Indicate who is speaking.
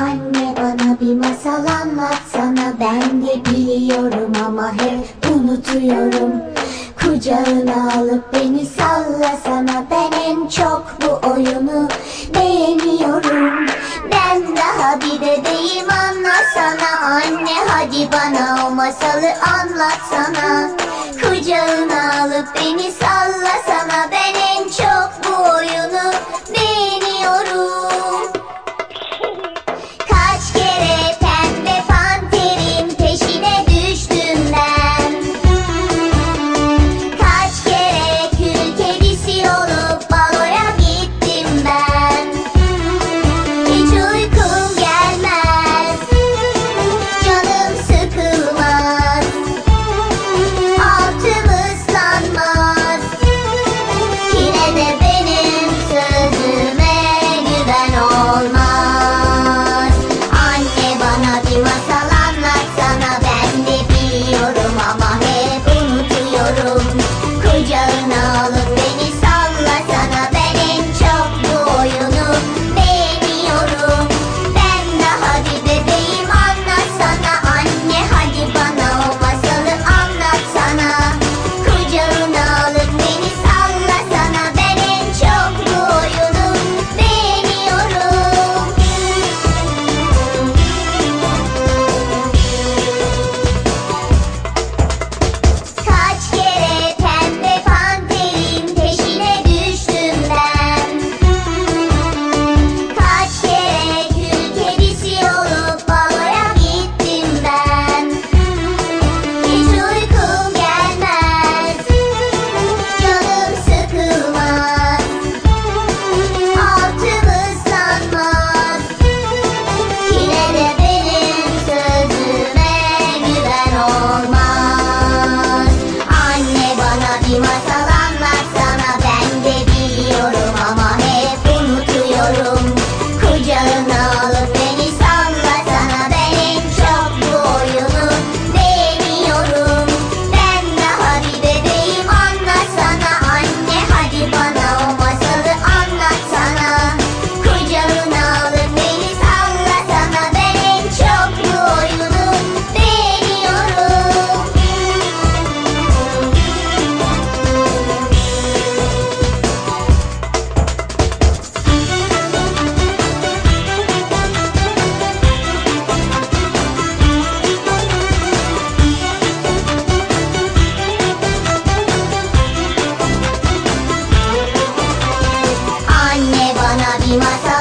Speaker 1: Anne bana bir masal anlatsana. Ben de biliyorum ama hep unutuyorum. Kucağına alıp beni sallasana. Ben en çok bu oyunu beğeniyorum. Ben daha bir bebeğim anlasana. Anne hadi bana o masalı anlatsana. Kucağına alıp beni ben は